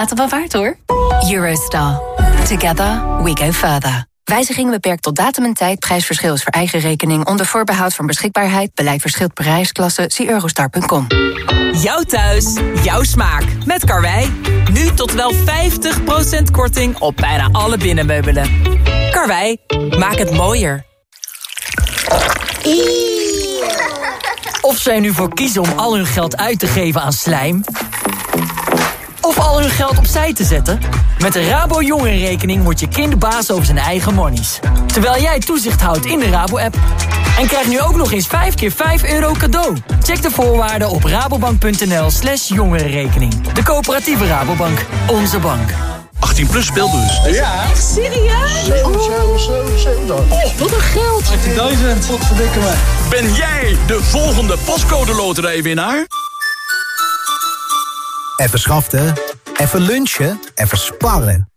Laten we waard hoor. Eurostar. Together we go further. Wijziging beperkt tot datum en tijd. Prijsverschil is voor eigen rekening. Onder voorbehoud van beschikbaarheid. Beleid verschilt per reisklasse. Zie eurostar.com. Jouw thuis, jouw smaak. Met Karwei. Nu tot wel 50% korting op bijna alle binnenmeubelen. Karwei, maak het mooier. Of zij nu voor kiezen om al hun geld uit te geven aan slijm... of al hun geld opzij te zetten... met de Rabo Jongerenrekening wordt je kind baas over zijn eigen monies. Terwijl jij toezicht houdt in de Rabo-app. En krijg nu ook nog eens 5 keer 5 euro cadeau. Check de voorwaarden op rabobank.nl slash jongerenrekening. De coöperatieve Rabobank. Onze bank. 18 plus speelbus. Ja. Serieus? 7, 7, 7, 7. Oh, wat een geld. 18.000, wat verdikken me. Ben jij de volgende pascode loterijwinnaar? Even schaften, even lunchen, even sparren.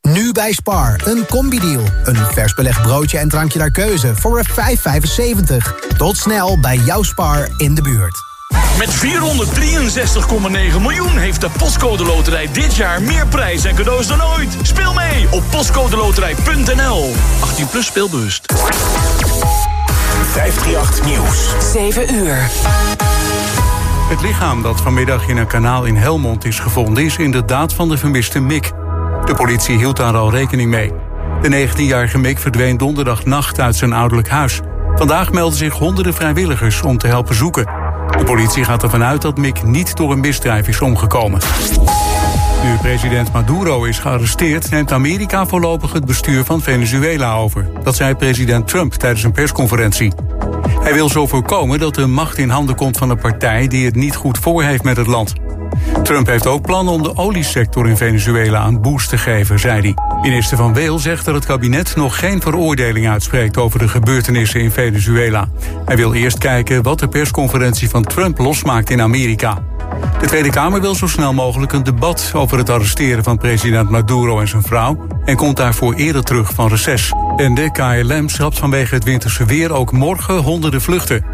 Nu bij Spar, een combi-deal. Een vers belegd broodje en drankje naar keuze voor een 5,75. Tot snel bij jouw Spar in de buurt. Met 463,9 miljoen heeft de Postcode Loterij dit jaar meer prijs en cadeaus dan ooit. Speel mee op postcodeloterij.nl. 18 plus speelbewust. 538 Nieuws. 7 uur. Het lichaam dat vanmiddag in een kanaal in Helmond is gevonden... is inderdaad van de vermiste Mick. De politie hield daar al rekening mee. De 19-jarige Mick verdween donderdagnacht uit zijn ouderlijk huis. Vandaag melden zich honderden vrijwilligers om te helpen zoeken. De politie gaat ervan uit dat Mick niet door een misdrijf is omgekomen. Nu president Maduro is gearresteerd... neemt Amerika voorlopig het bestuur van Venezuela over. Dat zei president Trump tijdens een persconferentie. Hij wil zo voorkomen dat de macht in handen komt van een partij... die het niet goed voor heeft met het land. Trump heeft ook plannen om de oliesector in Venezuela een boost te geven, zei hij. Minister Van Weel zegt dat het kabinet nog geen veroordeling uitspreekt over de gebeurtenissen in Venezuela. Hij wil eerst kijken wat de persconferentie van Trump losmaakt in Amerika. De Tweede Kamer wil zo snel mogelijk een debat over het arresteren van president Maduro en zijn vrouw en komt daarvoor eerder terug van reces. En de KLM schrapt vanwege het winterse weer ook morgen honderden vluchten.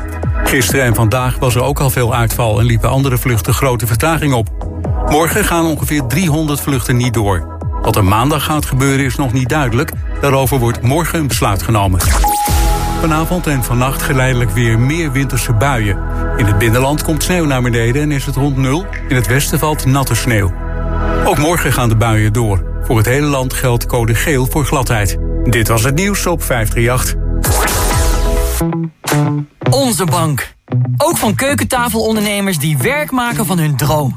Gisteren en vandaag was er ook al veel uitval en liepen andere vluchten grote vertraging op. Morgen gaan ongeveer 300 vluchten niet door. Wat er maandag gaat gebeuren is nog niet duidelijk. Daarover wordt morgen een besluit genomen. Vanavond en vannacht geleidelijk weer meer winterse buien. In het binnenland komt sneeuw naar beneden en is het rond nul. In het westen valt natte sneeuw. Ook morgen gaan de buien door. Voor het hele land geldt code geel voor gladheid. Dit was het nieuws op 538. Onze bank. Ook van keukentafelondernemers die werk maken van hun droom.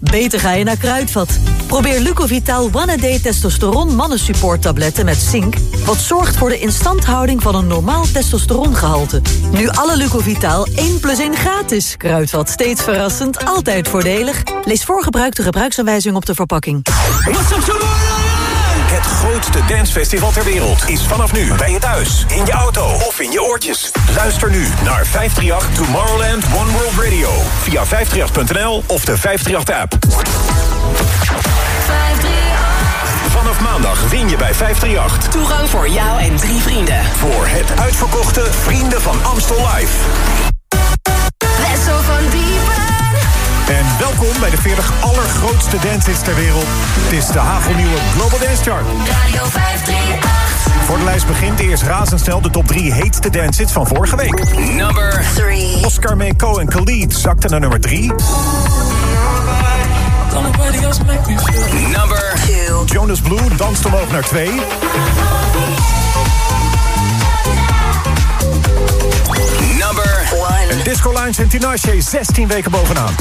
Beter ga je naar Kruidvat. Probeer Lucovital One Day Testosteron Mannensupport tabletten met zink... wat zorgt voor de instandhouding van een normaal testosterongehalte. Nu alle Lucovital 1 plus 1 gratis. Kruidvat, steeds verrassend, altijd voordelig. Lees voor gebruik de gebruiksaanwijzing op de verpakking. Het grootste dancefestival ter wereld is vanaf nu bij je thuis, in je auto of in je oortjes. Luister nu naar 538 Tomorrowland One World Radio via 538.nl of de 538-app. Vanaf maandag win je bij 538. Toegang voor jou en drie vrienden. Voor het uitverkochte Vrienden van Amstel Live. En welkom bij de 40 allergrootste dancehits ter wereld. Het is de hagelnieuwe Global Dance Chart. Radio 538. Voor de lijst begint eerst razendsnel de top 3 heetste dancehits van vorige week. Number 3. Oscar Meeko en Khalid zakte naar nummer 3. Number 2. Jonas Blue danst omhoog naar 2. En Disco Lines en Tinashe 16 weken bovenaan.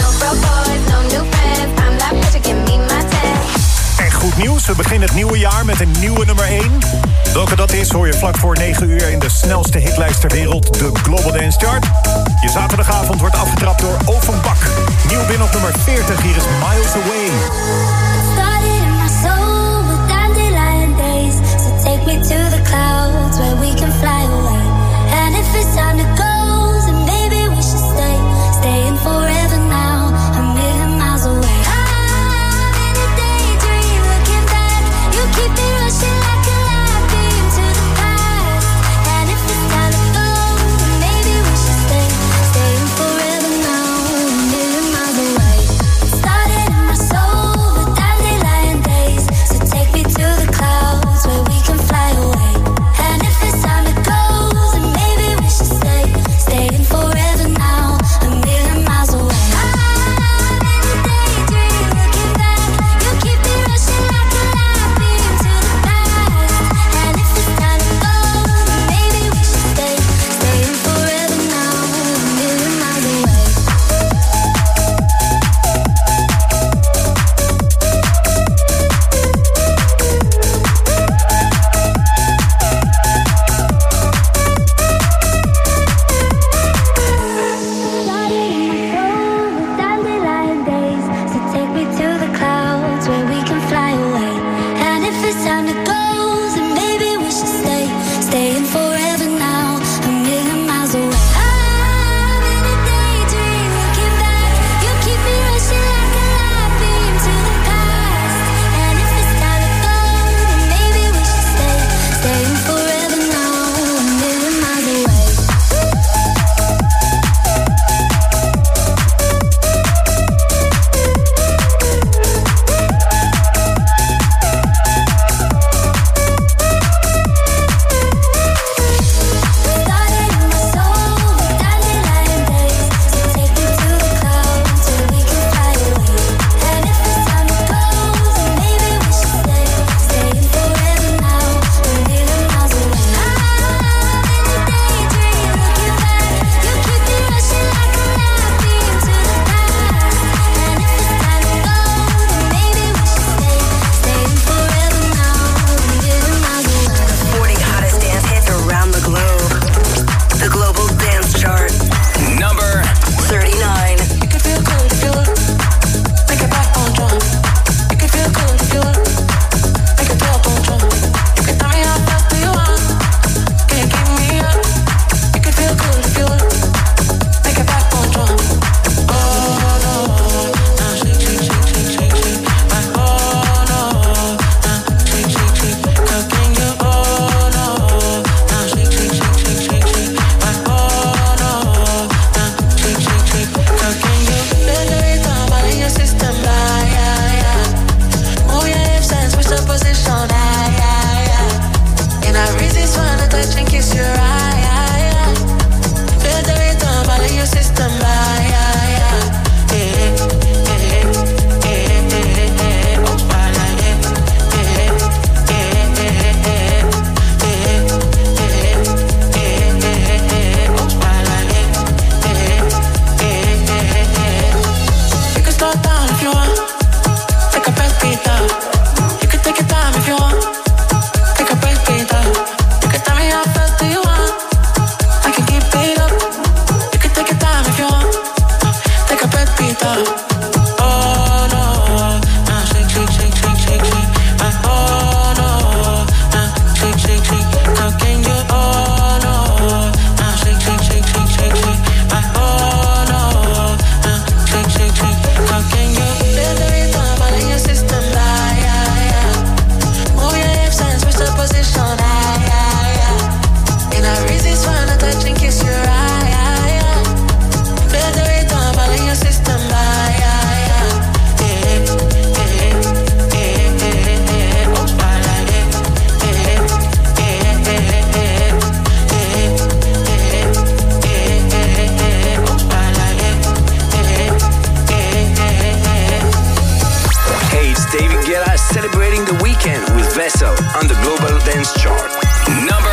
En goed nieuws, we beginnen het nieuwe jaar met een nieuwe nummer 1. Welke dat is, hoor je vlak voor 9 uur in de snelste hitlijst ter wereld, de Global Dance Chart. Je zaterdagavond wordt afgetrapt door Offenbak. Nieuw binnen op nummer 40, hier is Miles Away. Started in my soul with dandelion days. So take me to the clouds where we can fly away. And if it's time to celebrating the weekend with Vessel on the Global Dance Chart. Number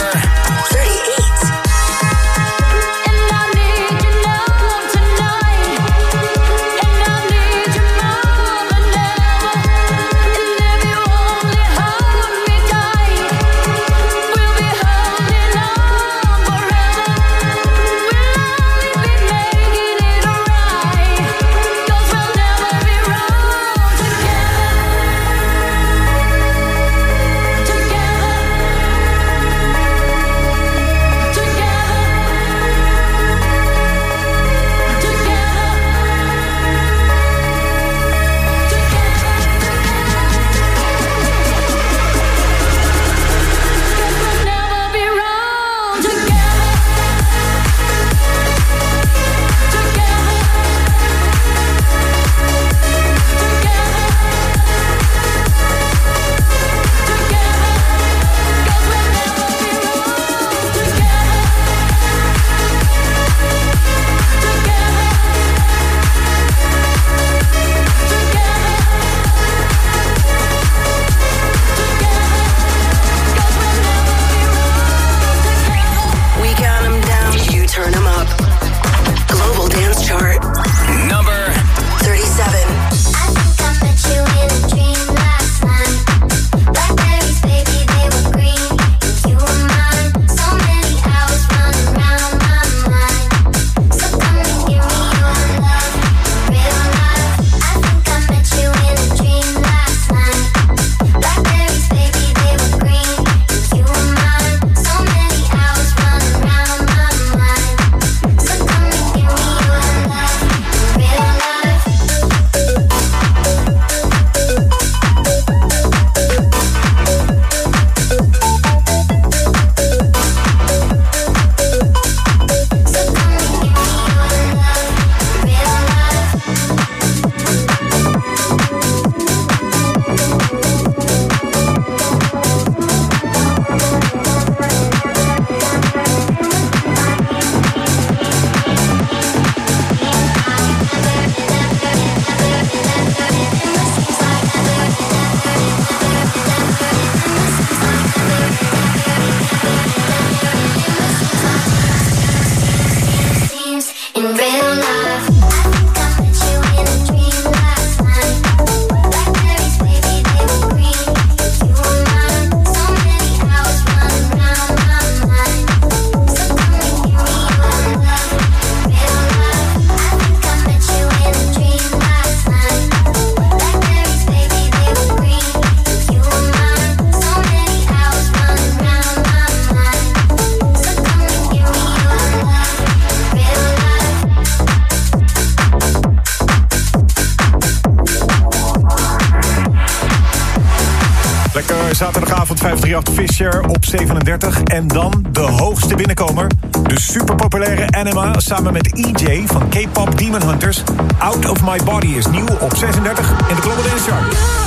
Op 37. En dan de hoogste binnenkomer. De superpopulaire Anima samen met EJ van K-pop Demon Hunters. Out of My Body is nieuw op 36 in de Global Dance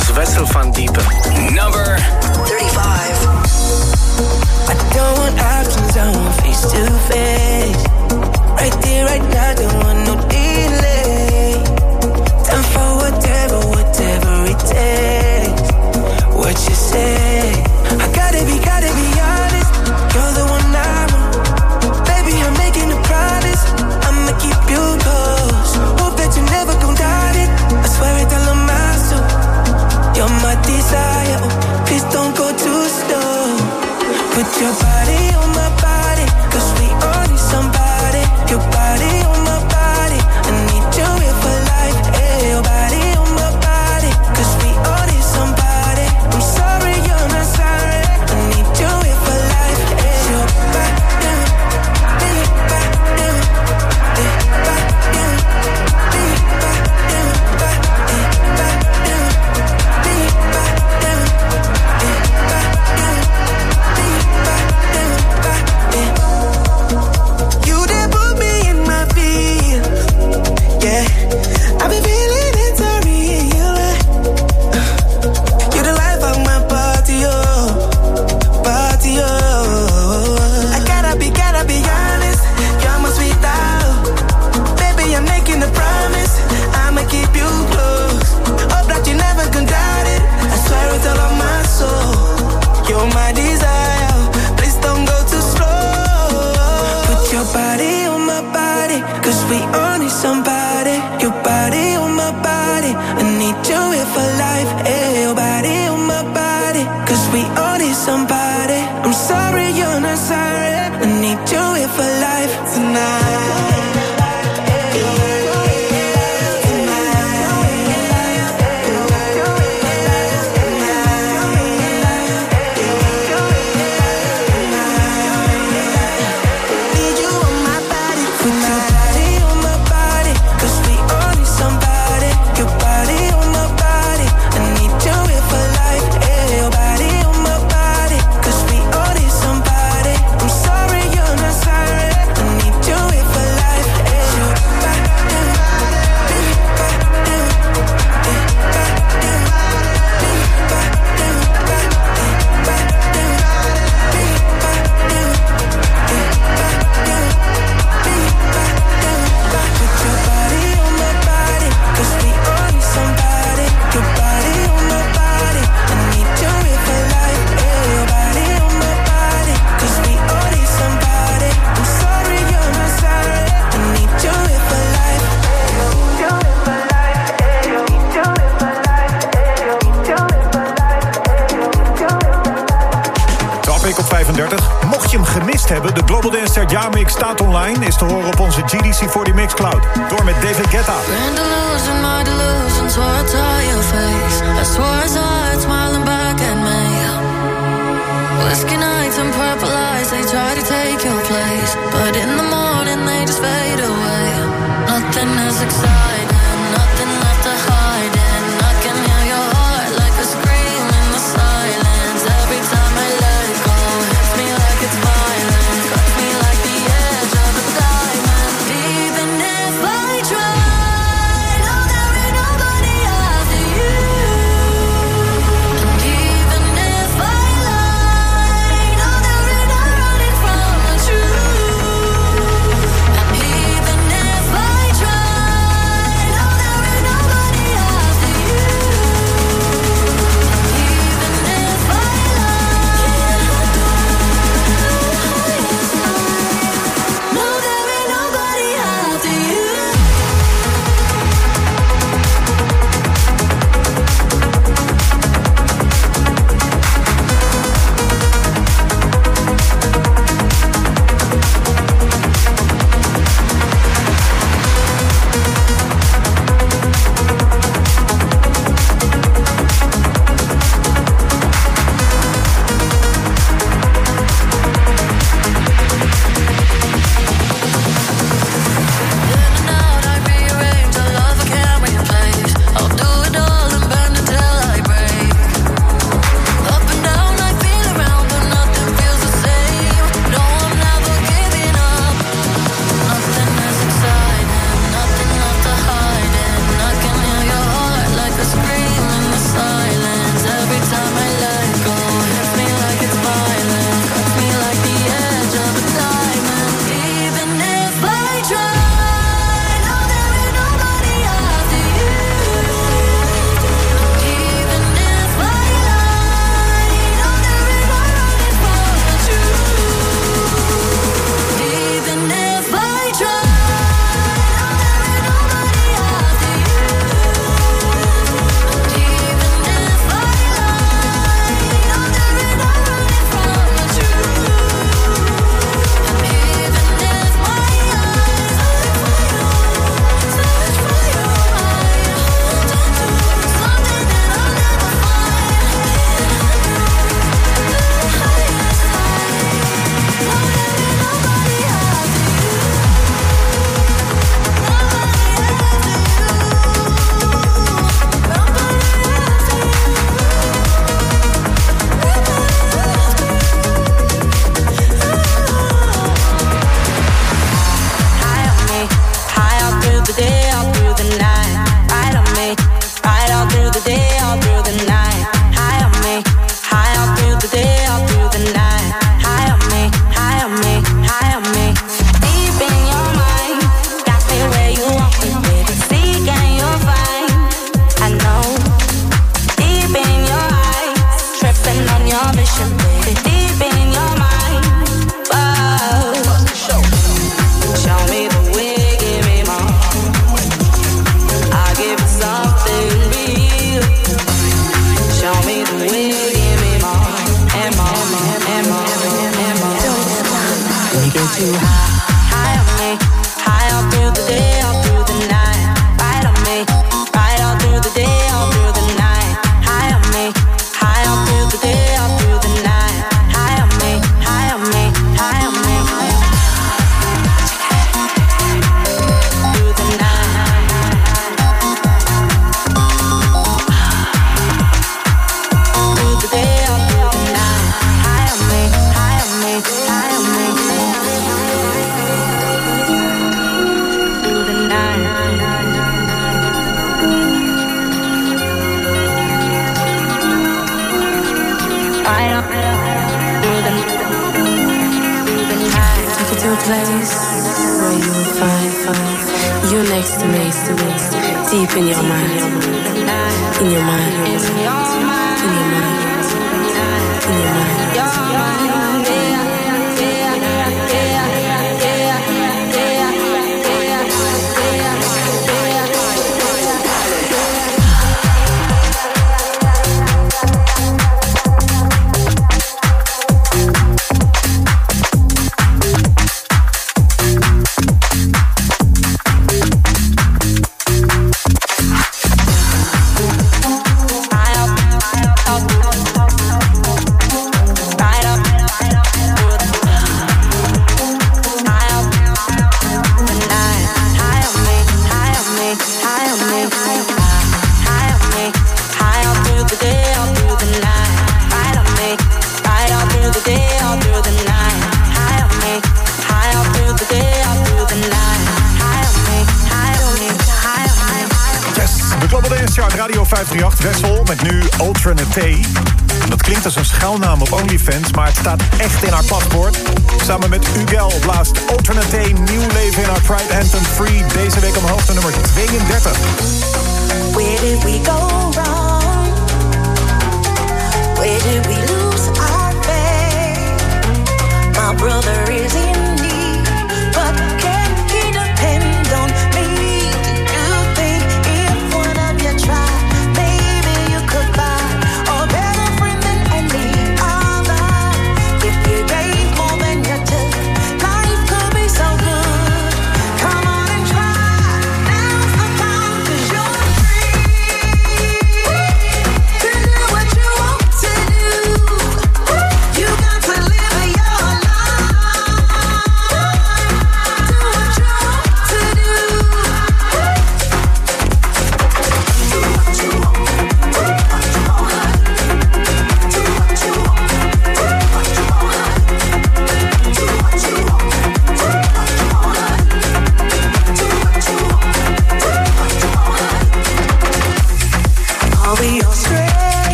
z Wessel van Diepen. body, on my body, cause we all need somebody. Your body, on my body, I need you here for life. Hey, your body, on my body, cause we all need somebody. I'm sorry, you're not sorry, I need you here for life tonight. op onze GDC 40 Mix Cloud. Door met David Guetta. Whiskey nights and purple eyes, they try to take your place. But in the morning, they just fade away. Nothing is exciting.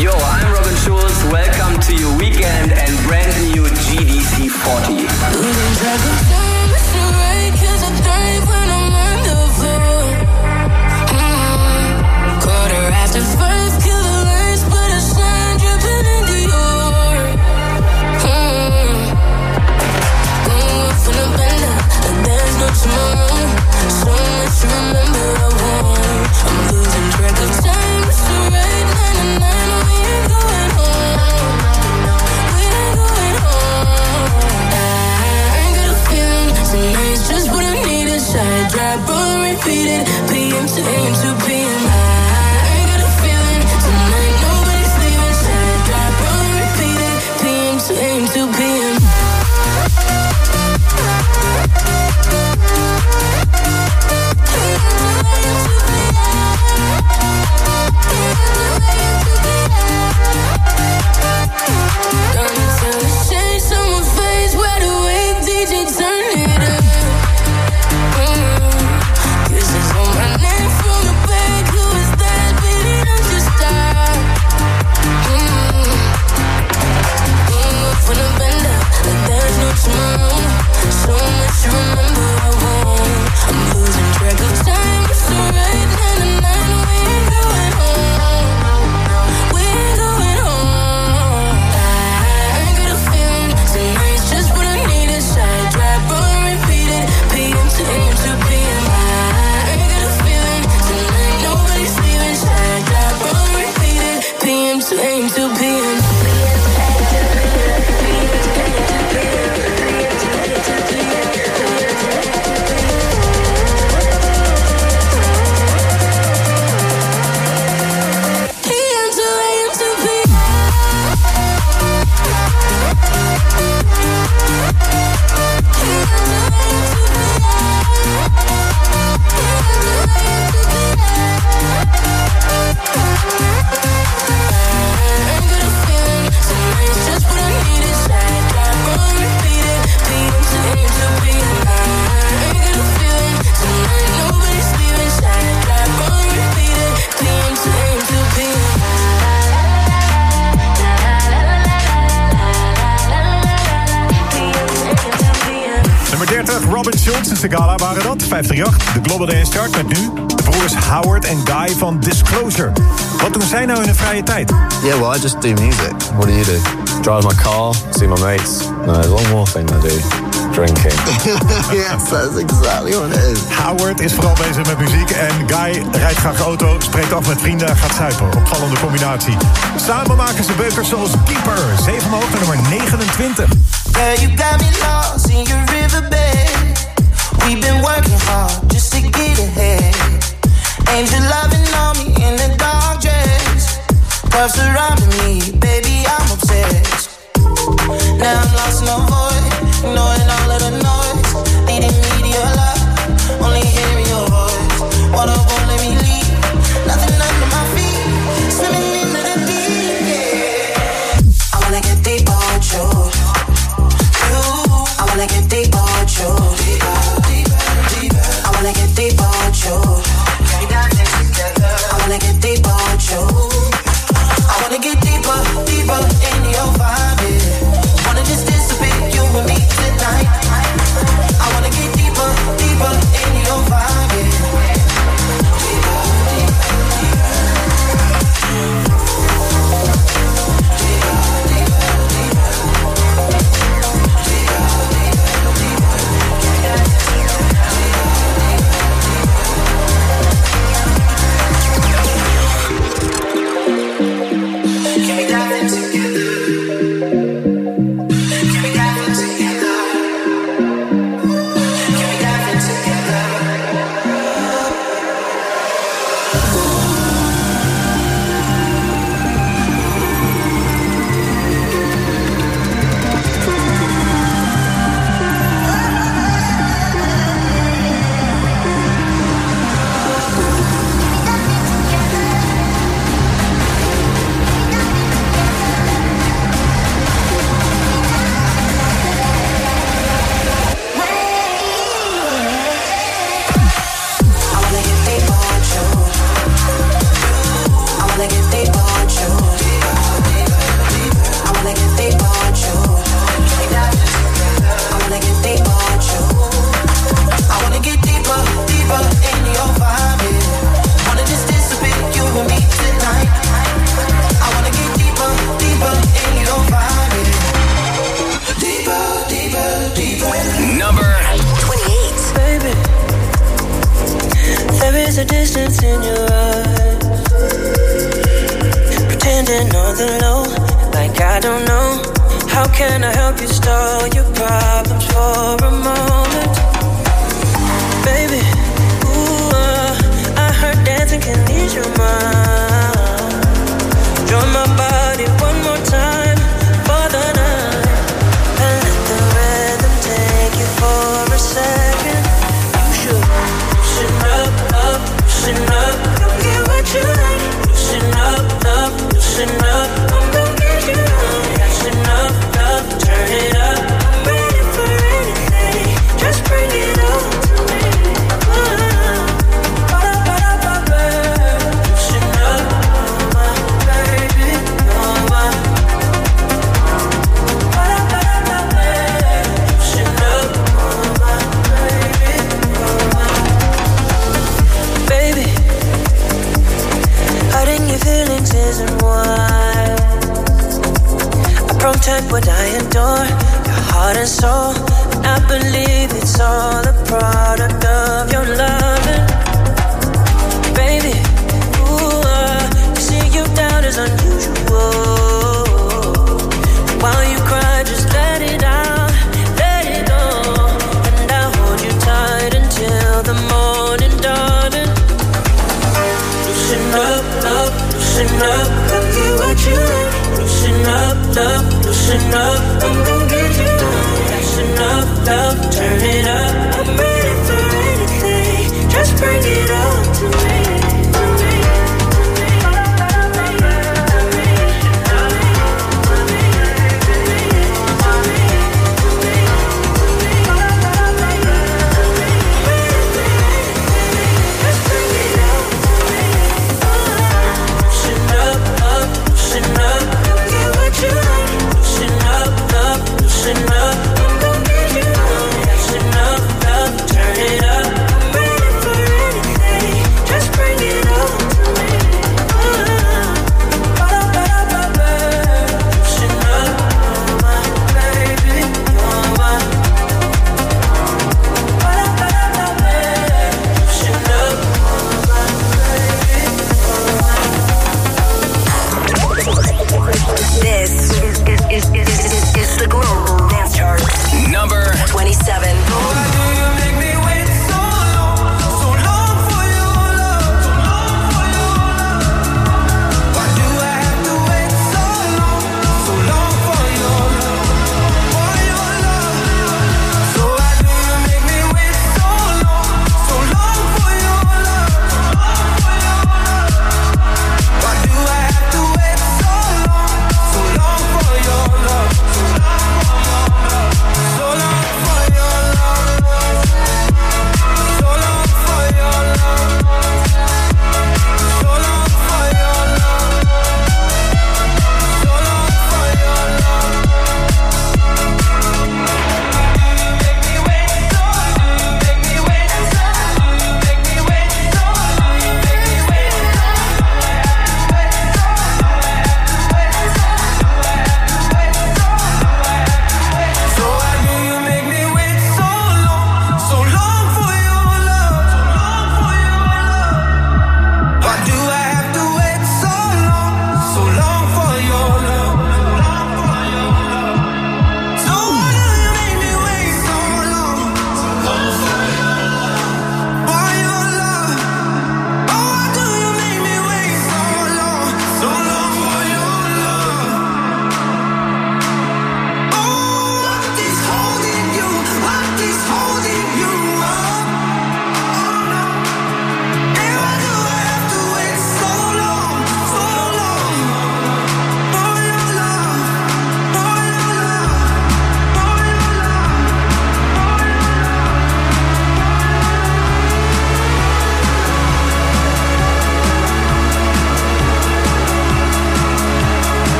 Йоу, repeating, being to aim to be. vrije tijd? Yeah, well, I just do music. What do you do? Drive my car, see my mates. No, there's one more thing I do. Drinking. yes, that's exactly what it is. Howard is vooral bezig met muziek en Guy rijdt graag auto, spreekt af met vrienden, gaat zuipen. Opvallende combinatie. Samen maken ze beukers zoals Keeper. 7 omhoog naar nummer 29. Girl, you got me lost in your riverbed. We've been working hard just to get ahead. Angel loving on me in the dark dress. Love surrounding me, baby, I'm obsessed. Now I'm lost in a void, knowing all of the noise. Needing me your love, only hearing your voice. Wanna won't me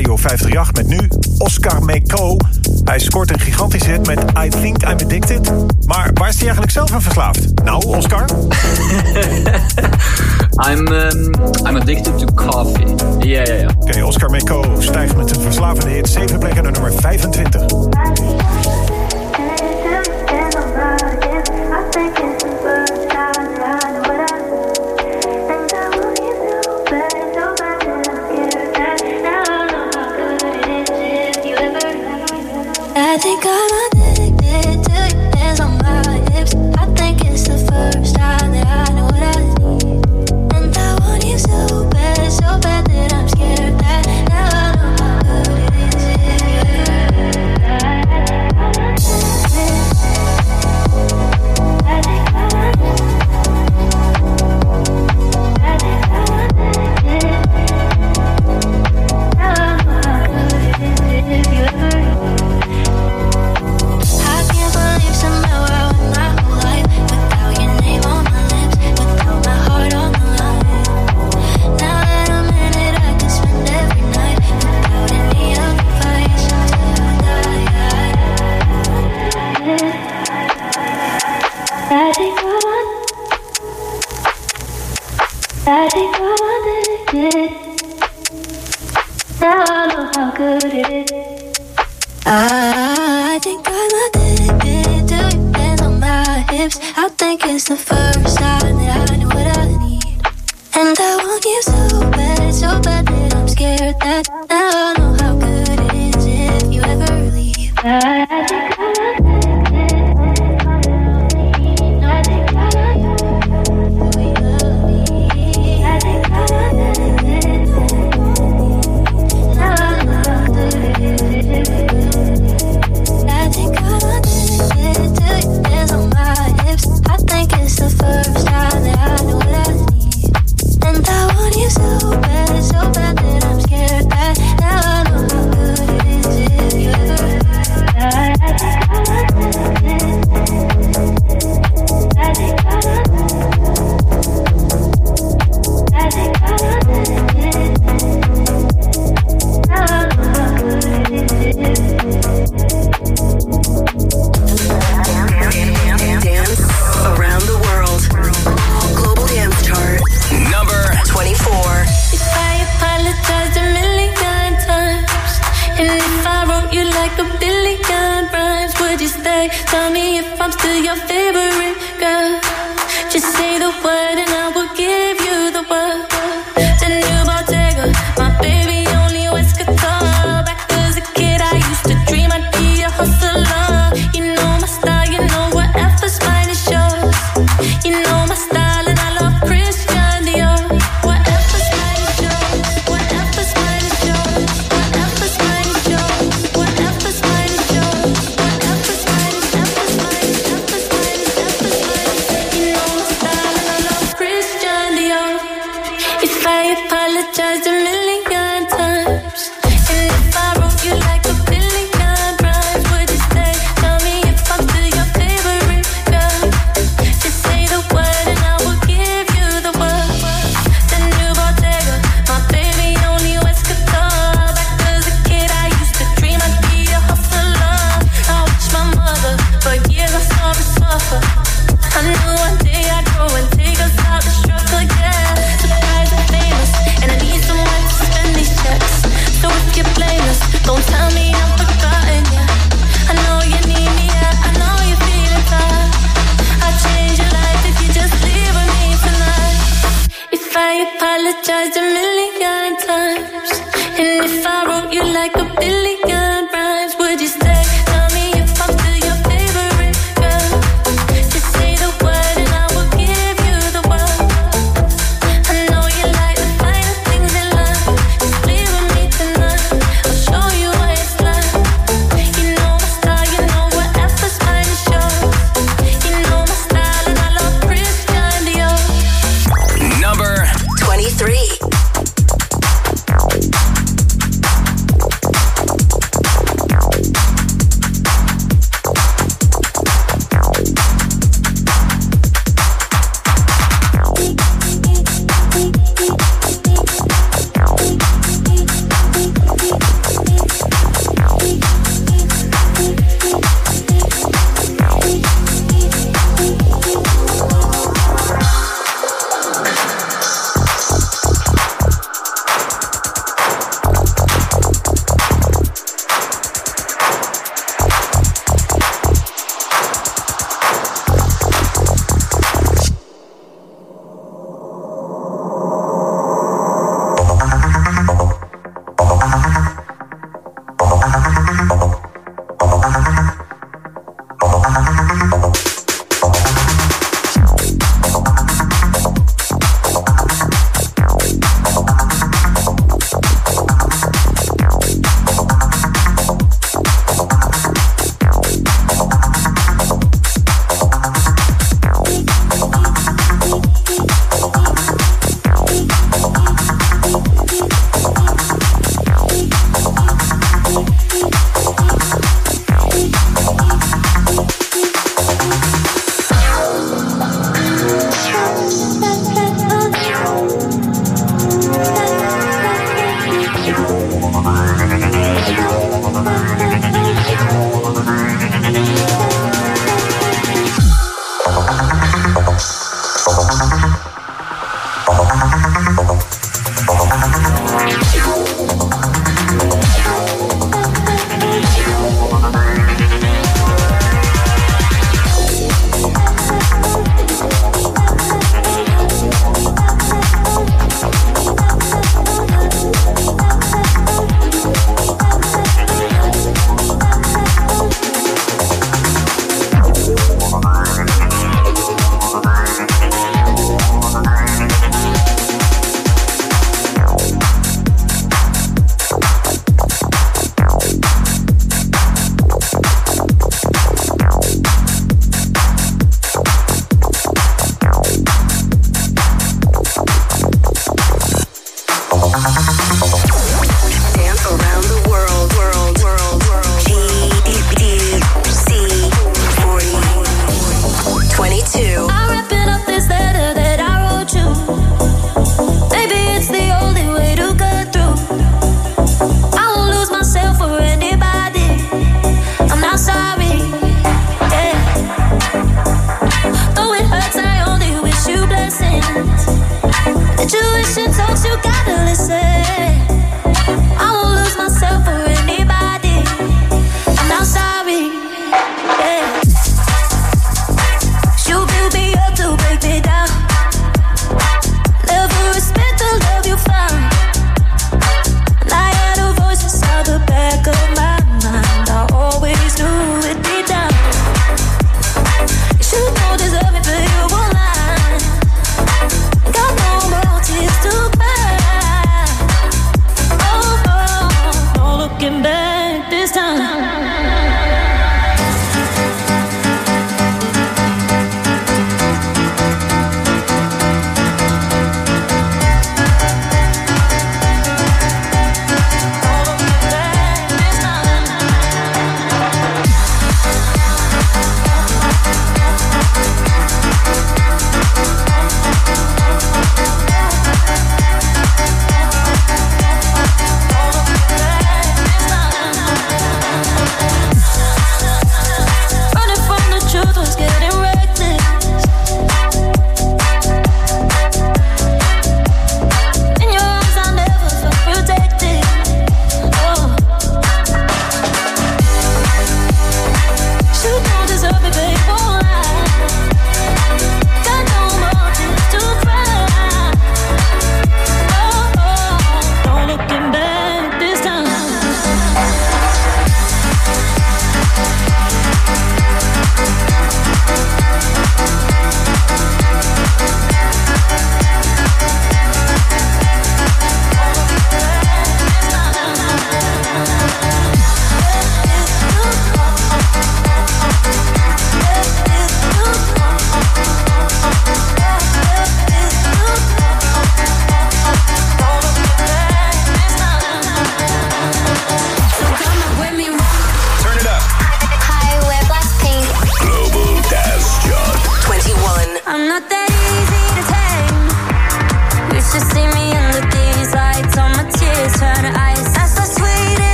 Radio 538 met nu Oscar Meko. Hij scoort een gigantische hit met I Think I'm Addicted. Maar waar is hij eigenlijk zelf aan verslaafd? Nou, Oscar? I'm, um, I'm addicted to coffee. Ja, ja, ja. Oké, Oscar Meko stijgt met een verslavende hit 7 plekken naar nummer 25.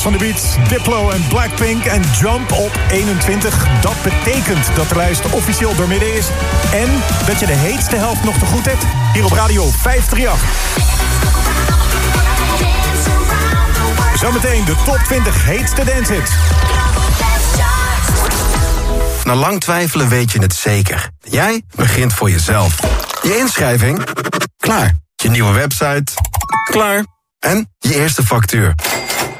Van de Beats, Diplo en Blackpink en Jump op 21. Dat betekent dat de lijst officieel doormidden is. En dat je de heetste helft nog te goed hebt. Hier op Radio 538. Zometeen de top 20 heetste dancehits. Na lang twijfelen weet je het zeker. Jij begint voor jezelf. Je inschrijving? Klaar. Je nieuwe website? Klaar. En je eerste factuur?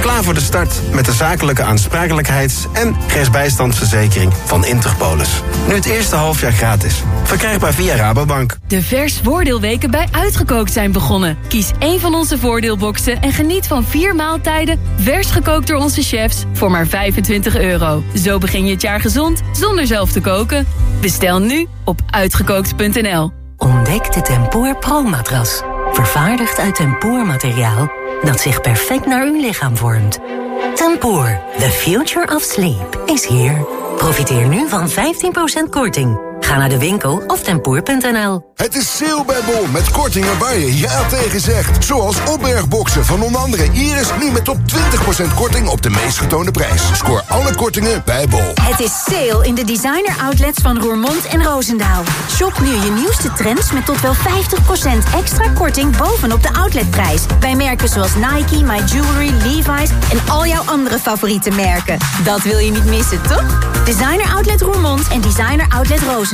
Klaar voor de start met de zakelijke aansprakelijkheids- en rechtsbijstandsverzekering van Interpolis. Nu het eerste halfjaar gratis. Verkrijgbaar via Rabobank. De vers voordeelweken bij Uitgekookt zijn begonnen. Kies één van onze voordeelboxen en geniet van vier maaltijden... vers gekookt door onze chefs voor maar 25 euro. Zo begin je het jaar gezond zonder zelf te koken. Bestel nu op uitgekookt.nl. Ontdek de Tempoor Pro-matras. Vervaardigd uit tempoormateriaal dat zich perfect naar uw lichaam vormt. Tempoor, the future of sleep, is here. Profiteer nu van 15% korting. Ga naar de winkel of tempoor.nl. Het is sale bij Bol met kortingen waar je ja tegen zegt. Zoals opbergboxen van onder andere Iris nu met tot 20% korting op de meest getoonde prijs. Scoor alle kortingen bij Bol. Het is sale in de designer outlets van Roermond en Roosendaal. Shop nu je nieuwste trends met tot wel 50% extra korting bovenop de outletprijs. Bij merken zoals Nike, My Jewelry, Levi's en al jouw andere favoriete merken. Dat wil je niet missen, toch? Designer Outlet Roermond en Designer Outlet Roosendaal.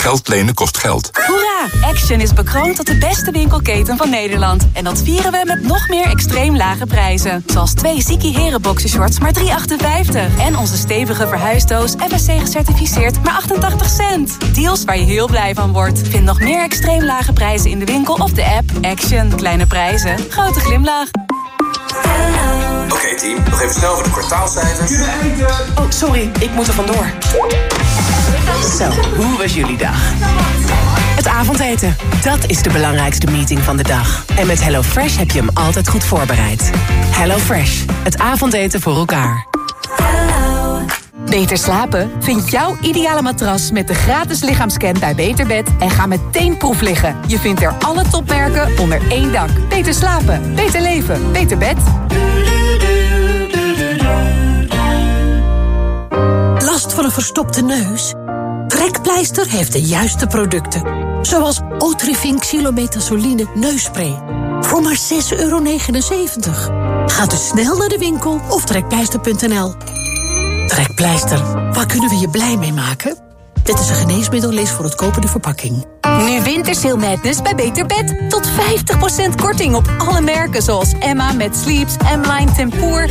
Geld lenen kost geld. Hoera! Action is bekroond tot de beste winkelketen van Nederland. En dat vieren we met nog meer extreem lage prijzen. Zoals twee Ziki Heren boxershorts maar 3,58. En onze stevige verhuisdoos FSC gecertificeerd maar 88 cent. Deals waar je heel blij van wordt. Vind nog meer extreem lage prijzen in de winkel of de app. Action. Kleine prijzen. Grote glimlach. Oké team, nog even snel voor de kwartaalcijfers. Oh, sorry, ik moet er vandoor. Zo, hoe was jullie dag? Het avondeten, dat is de belangrijkste meeting van de dag. En met HelloFresh heb je hem altijd goed voorbereid. HelloFresh, het avondeten voor elkaar. Beter slapen? Vind jouw ideale matras met de gratis lichaamscan bij Beterbed en ga meteen proef liggen. Je vindt er alle topmerken onder één dak. Beter slapen, beter leven, beter bed. Last van een verstopte neus? Trekpleister heeft de juiste producten. Zoals Otrivin Xylometazoline neusspray. Voor maar 6,79 euro. Ga dus snel naar de winkel of trekpleister.nl. Trekpleister, waar kunnen we je blij mee maken? Dit is een geneesmiddel, lees voor het kopen de verpakking. Nu Wintersale Madness bij Beter Bed. Tot 50% korting op alle merken zoals Emma met Sleeps, M-Line Tempoor,